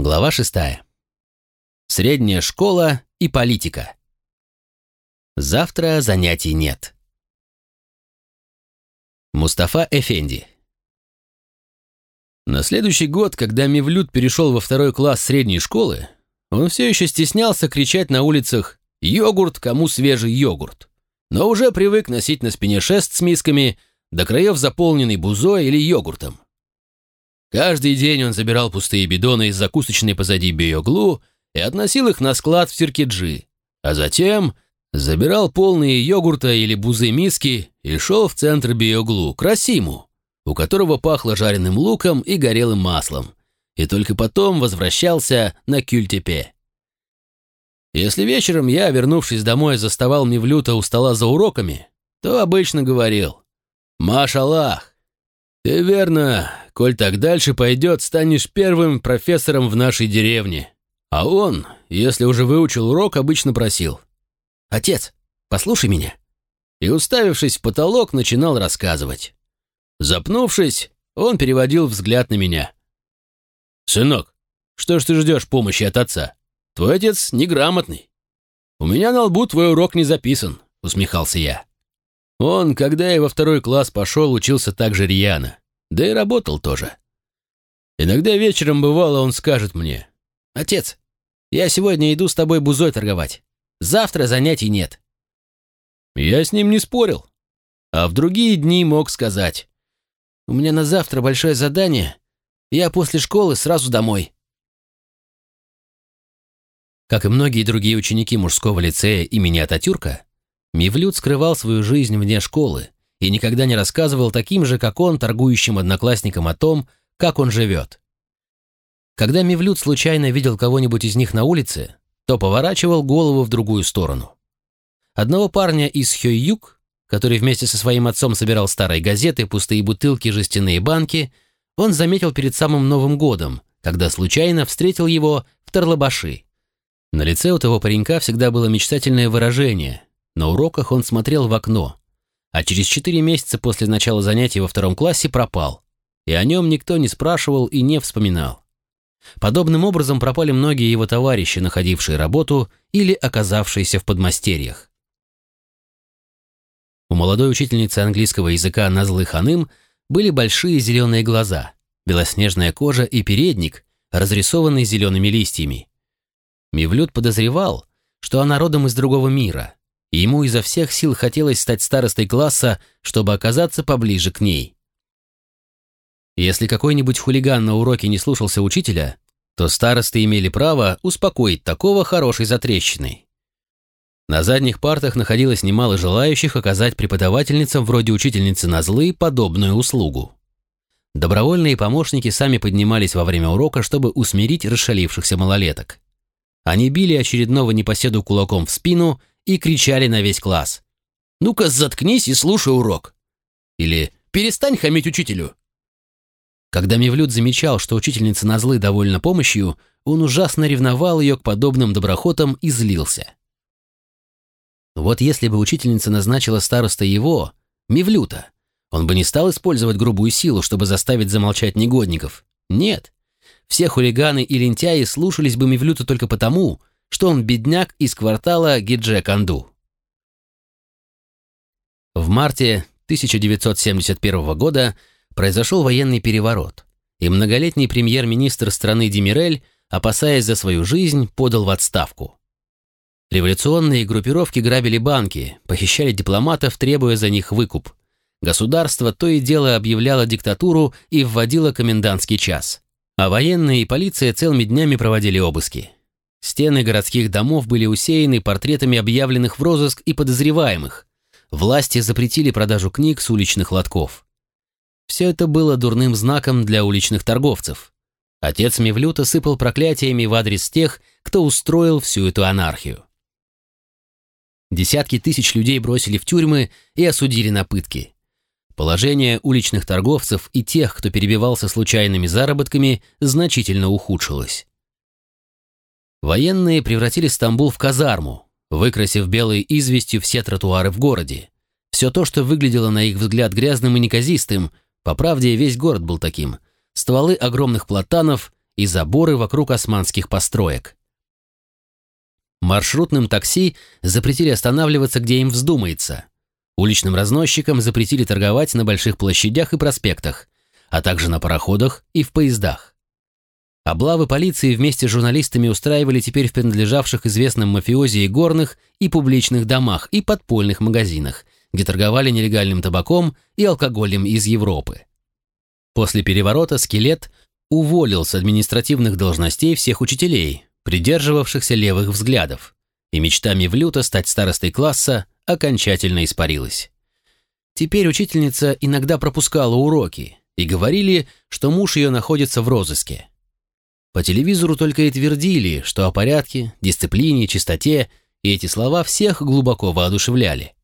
Глава шестая. Средняя школа и политика. Завтра занятий нет. Мустафа Эфенди. На следующий год, когда Мевлюд перешел во второй класс средней школы, он все еще стеснялся кричать на улицах «Йогурт, кому свежий йогурт!», но уже привык носить на спине шест с мисками, до краев заполненный бузой или йогуртом. Каждый день он забирал пустые бидоны из закусочной позади Биоглу и относил их на склад в Сиркиджи, а затем забирал полные йогурта или бузы миски и шел в центр Биоглу, к Расиму, у которого пахло жареным луком и горелым маслом, и только потом возвращался на Кюльтепе. Если вечером я, вернувшись домой, заставал Мевлюта у стола за уроками, то обычно говорил «Машаллах, ты верно Коль так дальше пойдет, станешь первым профессором в нашей деревне. А он, если уже выучил урок, обычно просил. «Отец, послушай меня». И, уставившись в потолок, начинал рассказывать. Запнувшись, он переводил взгляд на меня. «Сынок, что ж ты ждешь помощи от отца? Твой отец неграмотный». «У меня на лбу твой урок не записан», — усмехался я. Он, когда я во второй класс пошел, учился так же рьяно. Да и работал тоже. Иногда вечером бывало, он скажет мне, «Отец, я сегодня иду с тобой бузой торговать. Завтра занятий нет». Я с ним не спорил. А в другие дни мог сказать, «У меня на завтра большое задание, я после школы сразу домой». Как и многие другие ученики мужского лицея имени Ататюрка, Мивлют скрывал свою жизнь вне школы, и никогда не рассказывал таким же, как он, торгующим одноклассникам о том, как он живет. Когда Мивлют случайно видел кого-нибудь из них на улице, то поворачивал голову в другую сторону. Одного парня из Хёйюк, который вместе со своим отцом собирал старые газеты, пустые бутылки, жестяные банки, он заметил перед самым Новым годом, когда случайно встретил его в Тарлабаши. На лице у того паренька всегда было мечтательное выражение. На уроках он смотрел в окно, а через четыре месяца после начала занятий во втором классе пропал, и о нем никто не спрашивал и не вспоминал. Подобным образом пропали многие его товарищи, находившие работу или оказавшиеся в подмастерьях. У молодой учительницы английского языка Назлы Ханым были большие зеленые глаза, белоснежная кожа и передник, разрисованный зелеными листьями. Мивлют подозревал, что она родом из другого мира – ему изо всех сил хотелось стать старостой класса, чтобы оказаться поближе к ней. Если какой-нибудь хулиган на уроке не слушался учителя, то старосты имели право успокоить такого хорошей затрещиной. На задних партах находилось немало желающих оказать преподавательницам вроде учительницы Назлы подобную услугу. Добровольные помощники сами поднимались во время урока, чтобы усмирить расшалившихся малолеток. Они били очередного непоседу кулаком в спину и кричали на весь класс. «Ну-ка, заткнись и слушай урок!» Или «Перестань хамить учителю!» Когда Мевлюд замечал, что учительница Назлы довольна помощью, он ужасно ревновал ее к подобным доброхотам и злился. Вот если бы учительница назначила староста его, Мевлюта, он бы не стал использовать грубую силу, чтобы заставить замолчать негодников. Нет. Все хулиганы и лентяи слушались бы Мевлюта только потому, что он бедняк из квартала Гидже-Канду. В марте 1971 года произошел военный переворот, и многолетний премьер-министр страны Демирель, опасаясь за свою жизнь, подал в отставку. Революционные группировки грабили банки, похищали дипломатов, требуя за них выкуп. Государство то и дело объявляло диктатуру и вводило комендантский час. А военные и полиция целыми днями проводили обыски. Стены городских домов были усеяны портретами объявленных в розыск и подозреваемых. Власти запретили продажу книг с уличных лотков. Все это было дурным знаком для уличных торговцев. Отец Мевлюта сыпал проклятиями в адрес тех, кто устроил всю эту анархию. Десятки тысяч людей бросили в тюрьмы и осудили на пытки. Положение уличных торговцев и тех, кто перебивался случайными заработками, значительно ухудшилось. Военные превратили Стамбул в казарму, выкрасив белой известью все тротуары в городе. Все то, что выглядело на их взгляд грязным и неказистым, по правде весь город был таким. Стволы огромных платанов, и заборы вокруг османских построек. Маршрутным такси запретили останавливаться, где им вздумается. Уличным разносчикам запретили торговать на больших площадях и проспектах, а также на пароходах и в поездах. Облавы полиции вместе с журналистами устраивали теперь в принадлежавших известным мафиози и горных, и публичных домах, и подпольных магазинах, где торговали нелегальным табаком и алкоголем из Европы. После переворота «Скелет» уволил с административных должностей всех учителей, придерживавшихся левых взглядов, и мечта Мевлюта стать старостой класса окончательно испарилась. Теперь учительница иногда пропускала уроки, и говорили, что муж ее находится в розыске. По телевизору только и твердили, что о порядке, дисциплине, чистоте, и эти слова всех глубоко воодушевляли.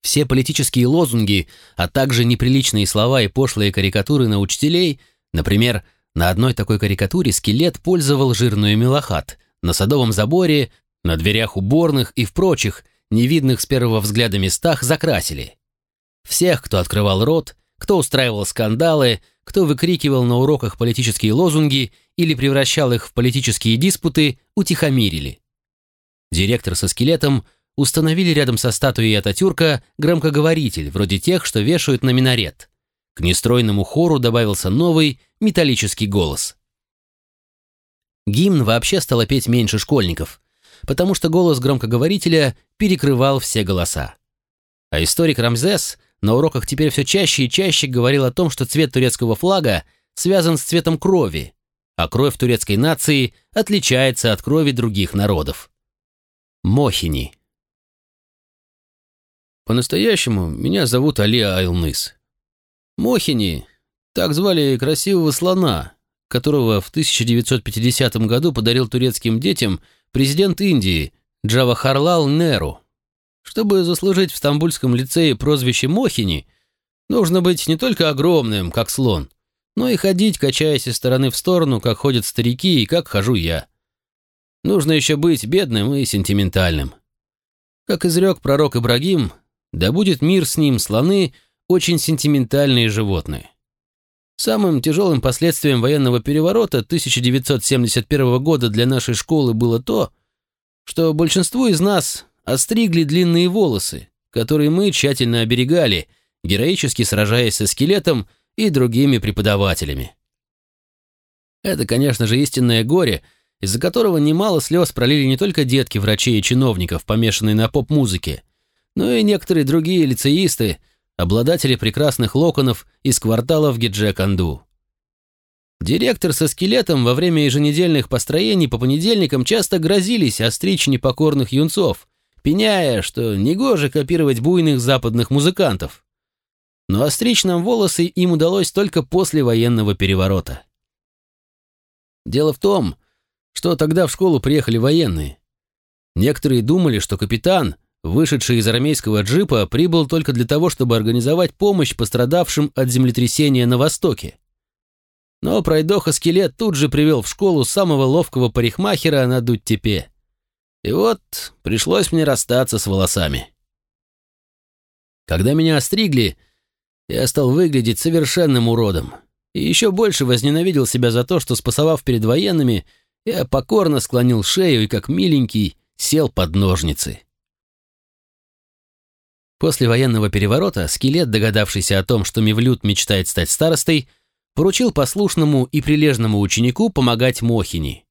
Все политические лозунги, а также неприличные слова и пошлые карикатуры на учителей, например, на одной такой карикатуре скелет пользовал жирную мелохат, на садовом заборе, на дверях уборных и в прочих, невидных с первого взгляда местах, закрасили. Всех, кто открывал рот, кто устраивал скандалы, кто выкрикивал на уроках политические лозунги или превращал их в политические диспуты, утихомирили. Директор со скелетом установили рядом со статуей Ататюрка громкоговоритель, вроде тех, что вешают на минарет. К нестройному хору добавился новый металлический голос. Гимн вообще стало петь меньше школьников, потому что голос громкоговорителя перекрывал все голоса. А историк Рамзес на уроках теперь все чаще и чаще говорил о том, что цвет турецкого флага связан с цветом крови, а кровь турецкой нации отличается от крови других народов. Мохини. По-настоящему меня зовут Али Айлныс. Мохини, так звали красивого слона, которого в 1950 году подарил турецким детям президент Индии Джавахарлал Неру. Чтобы заслужить в Стамбульском лицее прозвище Мохини, нужно быть не только огромным, как слон, но и ходить, качаясь из стороны в сторону, как ходят старики и как хожу я. Нужно еще быть бедным и сентиментальным. Как изрек пророк Ибрагим, да будет мир с ним, слоны – очень сентиментальные животные. Самым тяжелым последствием военного переворота 1971 года для нашей школы было то, что большинству из нас остригли длинные волосы, которые мы тщательно оберегали, героически сражаясь со скелетом и другими преподавателями. Это, конечно же, истинное горе, из-за которого немало слез пролили не только детки врачей и чиновников, помешанные на поп-музыке, но и некоторые другие лицеисты, обладатели прекрасных локонов из кварталов Гиджеканду. Директор со скелетом во время еженедельных построений по понедельникам часто грозились остричь непокорных юнцов, пеняя, что негоже копировать буйных западных музыкантов. Но остричь нам волосы им удалось только после военного переворота. Дело в том, что тогда в школу приехали военные. Некоторые думали, что капитан, вышедший из армейского джипа, прибыл только для того, чтобы организовать помощь пострадавшим от землетрясения на Востоке. Но пройдоха-скелет тут же привел в школу самого ловкого парикмахера на Дуттепе. И вот пришлось мне расстаться с волосами. Когда меня остригли, я стал выглядеть совершенным уродом. И еще больше возненавидел себя за то, что, спасовав перед военными, я покорно склонил шею и, как миленький, сел под ножницы. После военного переворота скелет, догадавшийся о том, что Мевлюд мечтает стать старостой, поручил послушному и прилежному ученику помогать Мохини.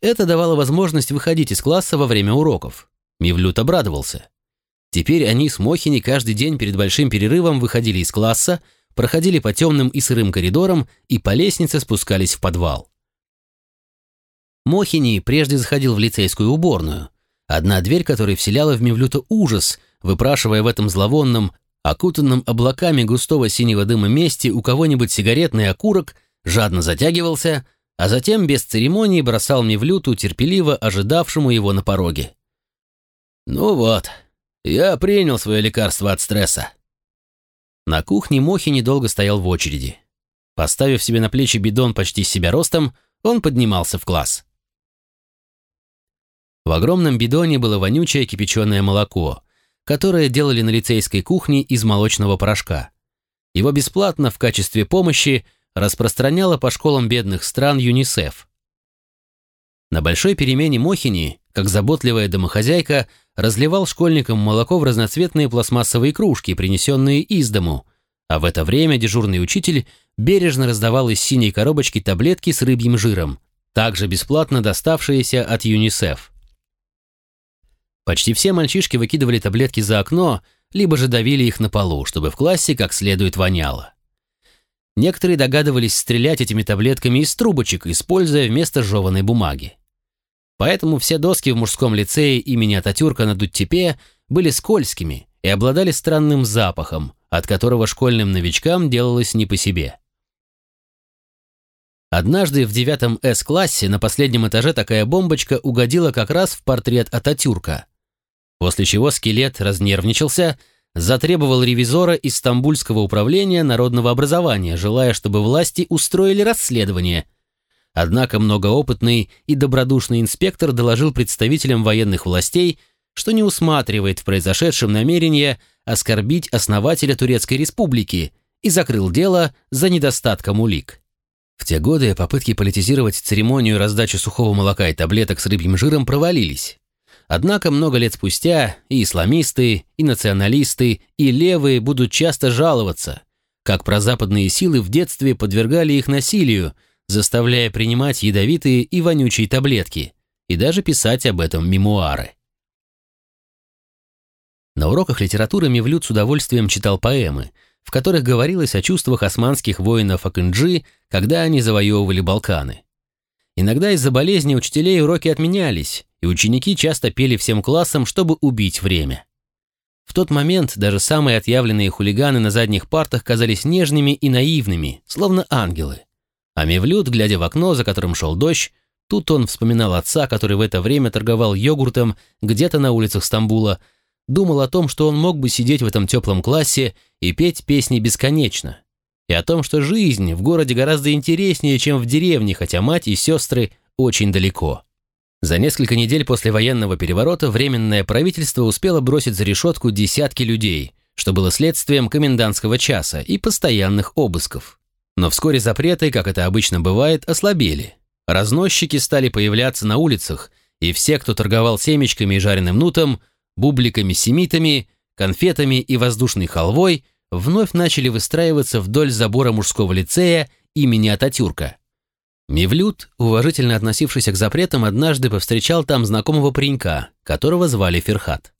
Это давало возможность выходить из класса во время уроков. Мивлют обрадовался. Теперь они с Мохини каждый день перед большим перерывом выходили из класса, проходили по темным и сырым коридорам и по лестнице спускались в подвал. Мохини прежде заходил в лицейскую уборную, одна дверь которой вселяла в Мивлюта ужас, выпрашивая в этом зловонном, окутанном облаками густого синего дыма месте у кого-нибудь сигаретный окурок, жадно затягивался – а затем без церемонии бросал мне в люту, терпеливо ожидавшему его на пороге. «Ну вот, я принял свое лекарство от стресса». На кухне Мохи недолго стоял в очереди. Поставив себе на плечи бидон почти с себя ростом, он поднимался в класс. В огромном бидоне было вонючее кипяченое молоко, которое делали на лицейской кухне из молочного порошка. Его бесплатно в качестве помощи распространяла по школам бедных стран ЮНИСЕФ. На большой перемене Мохини, как заботливая домохозяйка, разливал школьникам молоко в разноцветные пластмассовые кружки, принесенные из дому, а в это время дежурный учитель бережно раздавал из синей коробочки таблетки с рыбьим жиром, также бесплатно доставшиеся от ЮНИСЕФ. Почти все мальчишки выкидывали таблетки за окно, либо же давили их на полу, чтобы в классе как следует воняло. Некоторые догадывались стрелять этими таблетками из трубочек, используя вместо жеванной бумаги. Поэтому все доски в мужском лицее имени Ататюрка на Дуттепе были скользкими и обладали странным запахом, от которого школьным новичкам делалось не по себе. Однажды в девятом С-классе на последнем этаже такая бомбочка угодила как раз в портрет Ататюрка. После чего скелет разнервничался – затребовал ревизора из Стамбульского управления народного образования, желая, чтобы власти устроили расследование. Однако многоопытный и добродушный инспектор доложил представителям военных властей, что не усматривает в произошедшем намерение оскорбить основателя Турецкой республики и закрыл дело за недостатком улик. В те годы попытки политизировать церемонию раздачи сухого молока и таблеток с рыбьим жиром провалились. Однако много лет спустя и исламисты, и националисты, и левые будут часто жаловаться, как прозападные силы в детстве подвергали их насилию, заставляя принимать ядовитые и вонючие таблетки, и даже писать об этом мемуары. На уроках литературы Мевлюд с удовольствием читал поэмы, в которых говорилось о чувствах османских воинов Акынджи, когда они завоевывали Балканы. Иногда из-за болезни учителей уроки отменялись, ученики часто пели всем классам, чтобы убить время. В тот момент даже самые отъявленные хулиганы на задних партах казались нежными и наивными, словно ангелы. А Мевлюд, глядя в окно, за которым шел дождь, тут он вспоминал отца, который в это время торговал йогуртом где-то на улицах Стамбула, думал о том, что он мог бы сидеть в этом теплом классе и петь песни бесконечно, и о том, что жизнь в городе гораздо интереснее, чем в деревне, хотя мать и сестры очень далеко. За несколько недель после военного переворота Временное правительство успело бросить за решетку десятки людей, что было следствием комендантского часа и постоянных обысков. Но вскоре запреты, как это обычно бывает, ослабели. Разносчики стали появляться на улицах, и все, кто торговал семечками и жареным нутом, бубликами-семитами, конфетами и воздушной халвой – вновь начали выстраиваться вдоль забора мужского лицея имени Ататюрка. Мивлют, уважительно относившийся к запретам, однажды повстречал там знакомого паренька, которого звали Ферхат.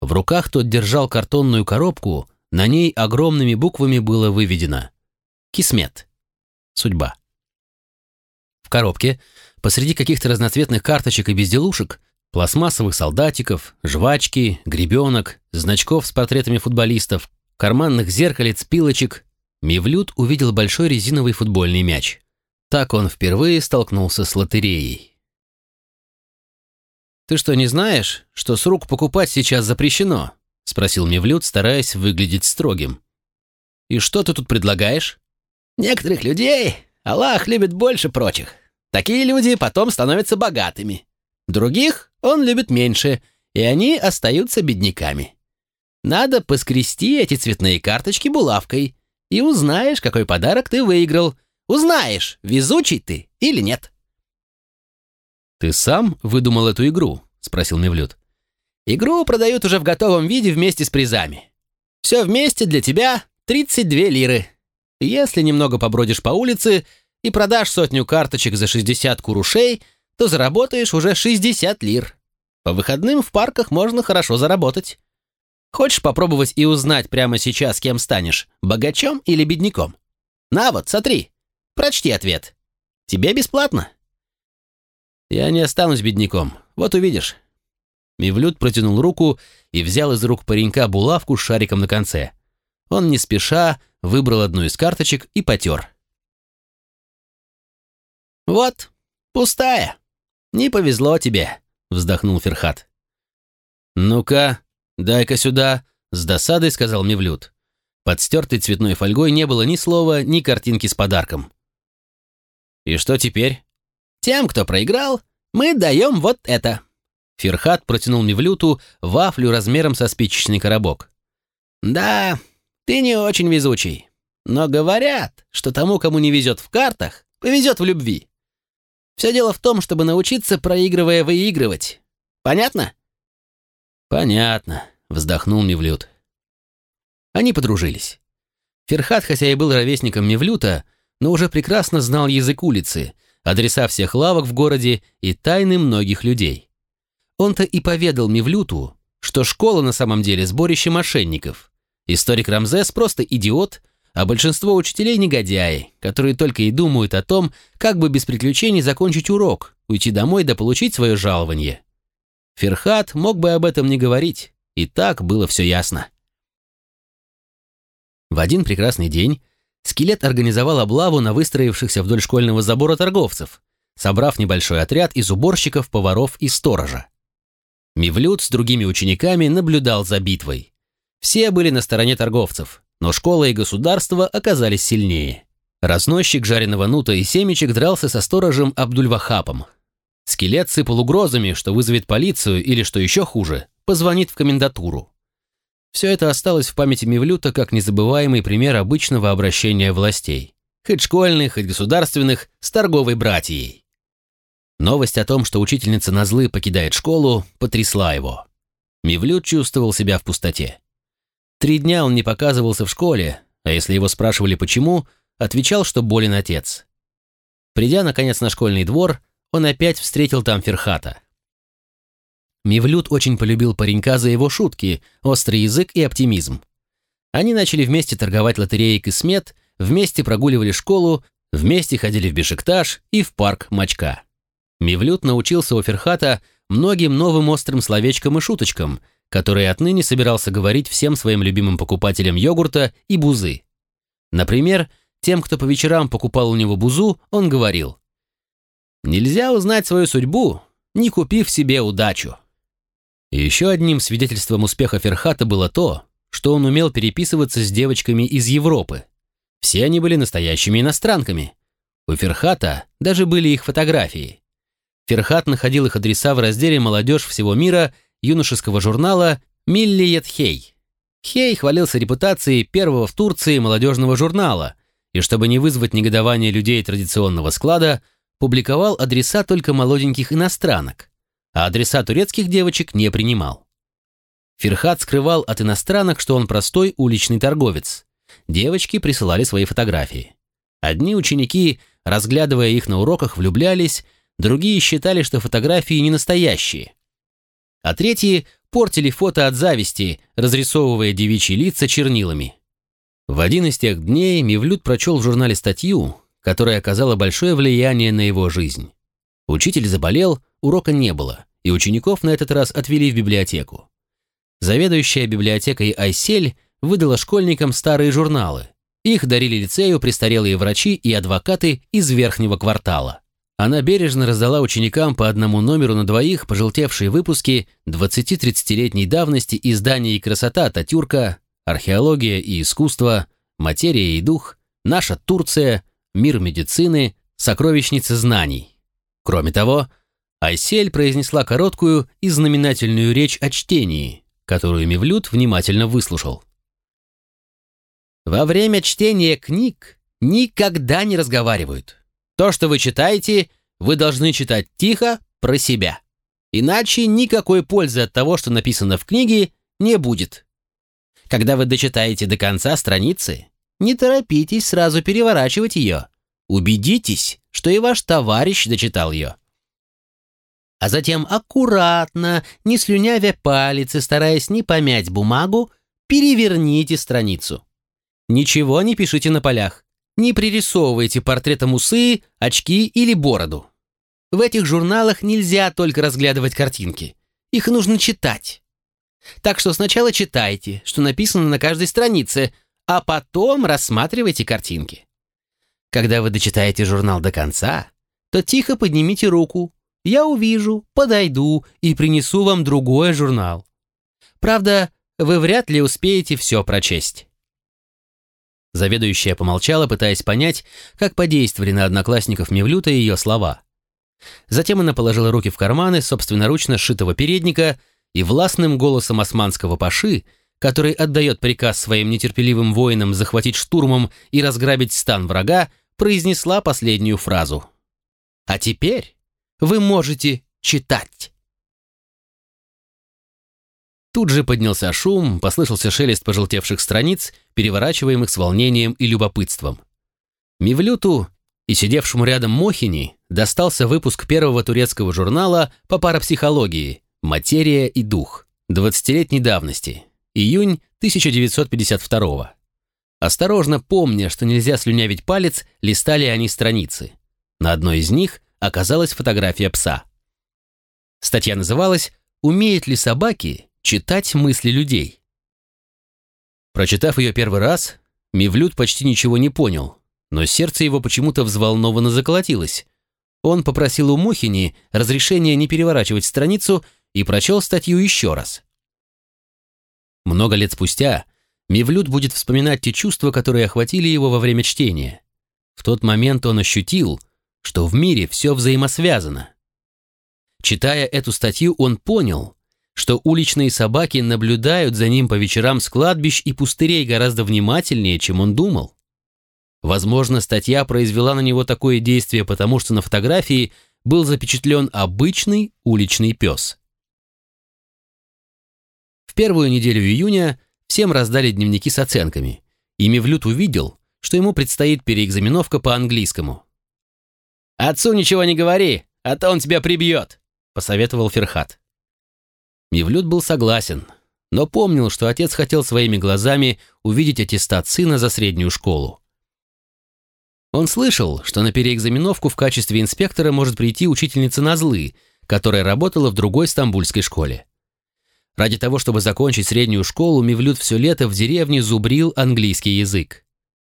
В руках тот держал картонную коробку, на ней огромными буквами было выведено «Кисмет. Судьба». В коробке, посреди каких-то разноцветных карточек и безделушек, пластмассовых солдатиков, жвачки, гребенок, значков с портретами футболистов, карманных зеркалец, пилочек, Мивлют увидел большой резиновый футбольный мяч. Так он впервые столкнулся с лотереей. «Ты что, не знаешь, что с рук покупать сейчас запрещено?» — спросил Мивлют, стараясь выглядеть строгим. «И что ты тут предлагаешь?» «Некоторых людей Аллах любит больше прочих. Такие люди потом становятся богатыми. Других он любит меньше, и они остаются бедняками. Надо поскрести эти цветные карточки булавкой, и узнаешь, какой подарок ты выиграл. Узнаешь, везучий ты или нет. «Ты сам выдумал эту игру?» — спросил Мевлюд. «Игру продают уже в готовом виде вместе с призами. Все вместе для тебя 32 лиры. Если немного побродишь по улице и продашь сотню карточек за 60 курушей, то заработаешь уже 60 лир. По выходным в парках можно хорошо заработать. Хочешь попробовать и узнать прямо сейчас, кем станешь, богачом или бедняком? На вот, смотри, прочти ответ. Тебе бесплатно. Я не останусь бедняком, вот увидишь. Мивлют протянул руку и взял из рук паренька булавку с шариком на конце. Он не спеша выбрал одну из карточек и потер. «Вот, пустая. Не повезло тебе», — вздохнул Ферхат. «Ну-ка, «Дай-ка сюда», — с досадой сказал Мевлюд. Под стертой цветной фольгой не было ни слова, ни картинки с подарком. «И что теперь?» «Тем, кто проиграл, мы даем вот это». Ферхат протянул Мевлюту вафлю размером со спичечный коробок. «Да, ты не очень везучий. Но говорят, что тому, кому не везет в картах, повезет в любви. Все дело в том, чтобы научиться, проигрывая, выигрывать. Понятно? Понятно, вздохнул Мевлюд. Они подружились. Ферхат, хотя и был ровесником Мевлюта, но уже прекрасно знал язык улицы, адреса всех лавок в городе и тайны многих людей. Он-то и поведал Мевлюту, что школа на самом деле сборище мошенников. Историк Рамзес просто идиот, а большинство учителей негодяи, которые только и думают о том, как бы без приключений закончить урок, уйти домой да получить свое жалование. Ферхат мог бы об этом не говорить, и так было все ясно. В один прекрасный день скелет организовал облаву на выстроившихся вдоль школьного забора торговцев, собрав небольшой отряд из уборщиков, поваров и сторожа. Мивлют с другими учениками наблюдал за битвой. Все были на стороне торговцев, но школа и государство оказались сильнее. Разносчик жареного нута и семечек дрался со сторожем Абдульвахапом. Скелет сыпал угрозами, что вызовет полицию или, что еще хуже, позвонит в комендатуру. Все это осталось в памяти Мивлюта как незабываемый пример обычного обращения властей. Хоть школьных, хоть государственных, с торговой братьей. Новость о том, что учительница Назлы покидает школу, потрясла его. Мивлют чувствовал себя в пустоте. Три дня он не показывался в школе, а если его спрашивали почему, отвечал, что болен отец. Придя, наконец, на школьный двор, он опять встретил там Ферхата. Мивлют очень полюбил паренька за его шутки, острый язык и оптимизм. Они начали вместе торговать лотереей Кисмет, вместе прогуливали школу, вместе ходили в Бешикташ и в парк Мачка. Мивлют научился у Ферхата многим новым острым словечкам и шуточкам, которые отныне собирался говорить всем своим любимым покупателям йогурта и бузы. Например, тем, кто по вечерам покупал у него бузу, он говорил «Нельзя узнать свою судьбу, не купив себе удачу». Еще одним свидетельством успеха Ферхата было то, что он умел переписываться с девочками из Европы. Все они были настоящими иностранками. У Ферхата даже были их фотографии. Ферхат находил их адреса в разделе «Молодежь всего мира» юношеского журнала «Миллиет Хей». Хей хвалился репутацией первого в Турции молодежного журнала, и чтобы не вызвать негодование людей традиционного склада, публиковал адреса только молоденьких иностранок а адреса турецких девочек не принимал. Ферхат скрывал от иностранок, что он простой уличный торговец. Девочки присылали свои фотографии. Одни ученики, разглядывая их на уроках, влюблялись, другие считали, что фотографии не настоящие. А третьи портили фото от зависти, разрисовывая девичьи лица чернилами. В один из тех дней Мивлют прочел в журнале статью, которая оказала большое влияние на его жизнь. Учитель заболел, урока не было, и учеников на этот раз отвели в библиотеку. Заведующая библиотекой Айсель выдала школьникам старые журналы. Их дарили лицею престарелые врачи и адвокаты из верхнего квартала. Она бережно раздала ученикам по одному номеру на двоих пожелтевшие выпуски 20-30-летней давности изданий «Красота Татюрка», «Археология и искусство», «Материя и дух», «Наша Турция», «Мир медицины», «Сокровищница знаний». Кроме того, Айсель произнесла короткую и знаменательную речь о чтении, которую Мевлюд внимательно выслушал. «Во время чтения книг никогда не разговаривают. То, что вы читаете, вы должны читать тихо про себя. Иначе никакой пользы от того, что написано в книге, не будет. Когда вы дочитаете до конца страницы, не торопитесь сразу переворачивать ее. Убедитесь, что и ваш товарищ дочитал ее а затем аккуратно, не слюнявя палец и стараясь не помять бумагу, переверните страницу. Ничего не пишите на полях. Не пририсовывайте портретом усы, очки или бороду. В этих журналах нельзя только разглядывать картинки. Их нужно читать. Так что сначала читайте, что написано на каждой странице, а потом рассматривайте картинки. Когда вы дочитаете журнал до конца, то тихо поднимите руку, я увижу, подойду и принесу вам другой журнал. Правда, вы вряд ли успеете все прочесть». Заведующая помолчала, пытаясь понять, как подействовали на одноклассников Мевлюта ее слова. Затем она положила руки в карманы собственноручно сшитого передника и властным голосом османского паши, который отдает приказ своим нетерпеливым воинам захватить штурмом и разграбить стан врага, произнесла последнюю фразу. «А теперь вы можете читать». Тут же поднялся шум, послышался шелест пожелтевших страниц, переворачиваемых с волнением и любопытством. Мивлюту и сидевшему рядом Мохини достался выпуск первого турецкого журнала по парапсихологии «Материя и дух» 20-летней давности, июнь 1952 Осторожно помня, что нельзя слюнявить палец, листали они страницы. На одной из них оказалась фотография пса. Статья называлась «Умеют ли собаки читать мысли людей?» Прочитав ее первый раз, Мивлют почти ничего не понял, но сердце его почему-то взволнованно заколотилось. Он попросил у Мухини разрешения не переворачивать страницу и прочел статью еще раз. Много лет спустя Мивлют будет вспоминать те чувства, которые охватили его во время чтения. В тот момент он ощутил, что в мире все взаимосвязано. Читая эту статью, он понял, что уличные собаки наблюдают за ним по вечерам с кладбищ и пустырей гораздо внимательнее, чем он думал. Возможно, статья произвела на него такое действие, потому что на фотографии был запечатлен обычный уличный пес. В первую неделю июня всем раздали дневники с оценками, и Мевлют увидел, что ему предстоит переэкзаменовка по английскому. «Отцу ничего не говори, а то он тебя прибьет», — посоветовал Ферхат. Мевлют был согласен, но помнил, что отец хотел своими глазами увидеть аттестат сына за среднюю школу. Он слышал, что на переэкзаменовку в качестве инспектора может прийти учительница Назлы, которая работала в другой стамбульской школе. Ради того, чтобы закончить среднюю школу, Мивлют все лето в деревне зубрил английский язык.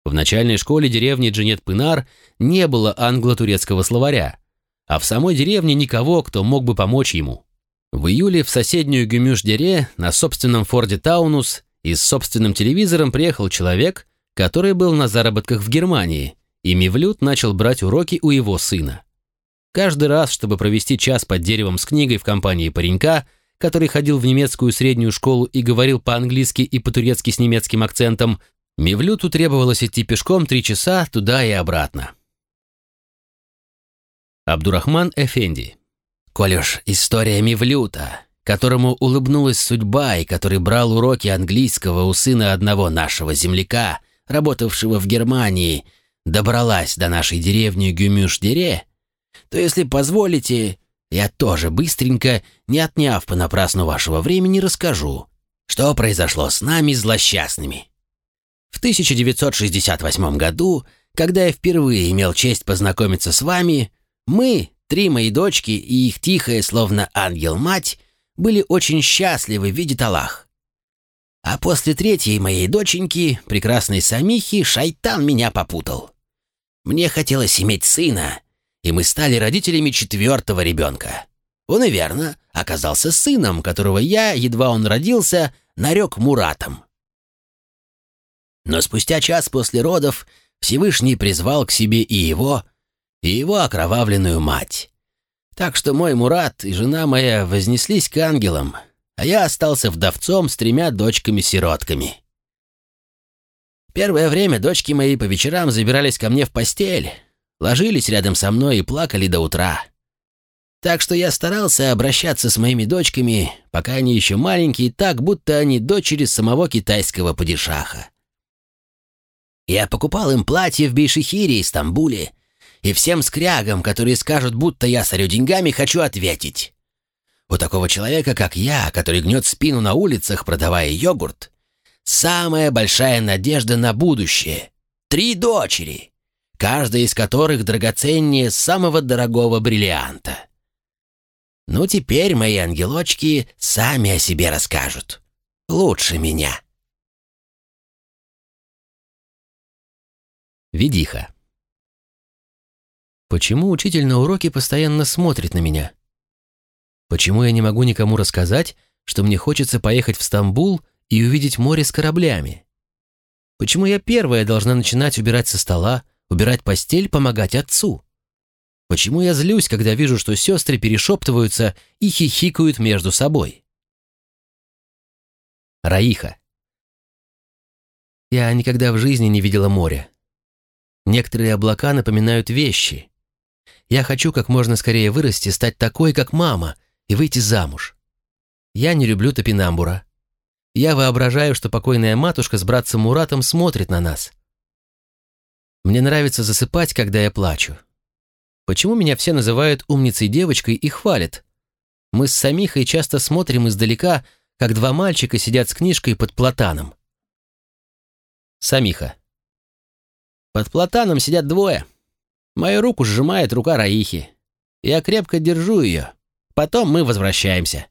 В начальной школе деревни Джанет-Пынар не было англо-турецкого словаря, а в самой деревне никого, кто мог бы помочь ему. В июле в соседнюю Гюмюш-Дере на собственном Форде Таунус и с собственным телевизором приехал человек, который был на заработках в Германии, и Мивлют начал брать уроки у его сына. Каждый раз, чтобы провести час под деревом с книгой в компании паренька – который ходил в немецкую среднюю школу и говорил по-английски и по-турецки с немецким акцентом, Мевлюту требовалось идти пешком три часа туда и обратно. Абдурахман Эфенди. Коль уж история Мевлюта, которому улыбнулась судьба и который брал уроки английского у сына одного нашего земляка, работавшего в Германии, добралась до нашей деревни Гюмюш-Дере, то, если позволите, я тоже быстренько, не отняв понапрасну вашего времени, расскажу, что произошло с нами злосчастными. В 1968 году, когда я впервые имел честь познакомиться с вами, мы, три мои дочки и их тихая, словно ангел-мать, были очень счастливы, видит Аллах. А после третьей моей доченьки, прекрасной Самихи, шайтан меня попутал. Мне хотелось иметь сына, и мы стали родителями четвертого ребенка. Он и верно оказался сыном, которого я, едва он родился, нарек Муратом. Но спустя час после родов Всевышний призвал к себе и его, и его окровавленную мать. Так что мой Мурат и жена моя вознеслись к ангелам, а я остался вдовцом с тремя дочками-сиротками. Первое время дочки мои по вечерам забирались ко мне в постель, ложились рядом со мной и плакали до утра. Так что я старался обращаться с моими дочками, пока они еще маленькие, так, будто они дочери самого китайского падишаха. Я покупал им платья в Бейшихире и Стамбуле, и всем скрягам, которые скажут, будто я сорю деньгами, хочу ответить. У такого человека, как я, который гнет спину на улицах, продавая йогурт, самая большая надежда на будущее. Три дочери каждая из которых драгоценнее самого дорогого бриллианта. Ну, теперь мои ангелочки сами о себе расскажут. Лучше меня. Ведиха. Почему учитель на уроке постоянно смотрит на меня? Почему я не могу никому рассказать, что мне хочется поехать в Стамбул и увидеть море с кораблями? Почему я первая должна начинать убирать со стола, убирать постель, помогать отцу. Почему я злюсь, когда вижу, что сестры перешептываются и хихикают между собой? Раиха. Я никогда в жизни не видела моря. Некоторые облака напоминают вещи. Я хочу как можно скорее вырасти, стать такой, как мама, и выйти замуж. Я не люблю топинамбура. Я воображаю, что покойная матушка с братцем Муратом смотрит на нас. Мне нравится засыпать, когда я плачу. Почему меня все называют умницей девочкой и хвалят? Мы с Самихой часто смотрим издалека, как два мальчика сидят с книжкой под платаном. Самиха. Под платаном сидят двое. Мою руку сжимает рука Раихи. Я крепко держу ее. Потом мы возвращаемся.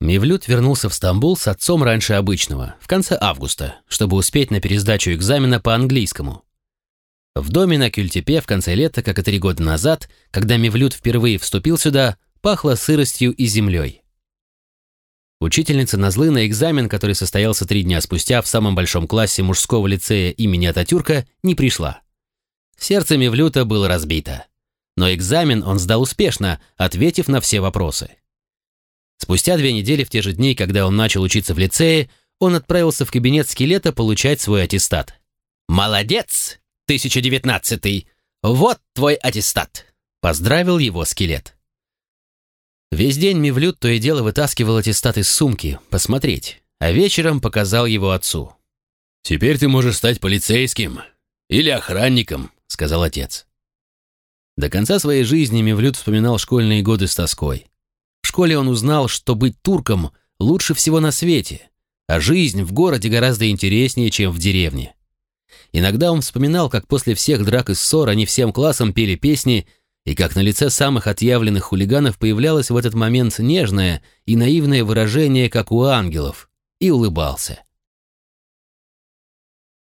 Мивлют вернулся в Стамбул с отцом раньше обычного, в конце августа, чтобы успеть на пересдачу экзамена по английскому. В доме на Кюльтепе в конце лета, как и три года назад, когда Мивлют впервые вступил сюда, пахло сыростью и землей. Учительница Назлы на экзамен, который состоялся три дня спустя в самом большом классе мужского лицея имени Ататюрка, не пришла. Сердце Мивлюта было разбито. Но экзамен он сдал успешно, ответив на все вопросы. Спустя две недели в те же дни, когда он начал учиться в лицее, он отправился в кабинет скелета получать свой аттестат. «Молодец, 1019-й! Вот твой аттестат!» — поздравил его скелет. Весь день Мивлют то и дело вытаскивал аттестат из сумки, посмотреть, а вечером показал его отцу. «Теперь ты можешь стать полицейским или охранником», — сказал отец. До конца своей жизни Мивлют вспоминал школьные годы с тоской. В школе он узнал, что быть турком лучше всего на свете, а жизнь в городе гораздо интереснее, чем в деревне. Иногда он вспоминал, как после всех драк и ссор они всем классом пели песни, и как на лице самых отъявленных хулиганов появлялось в этот момент нежное и наивное выражение, как у ангелов, и улыбался.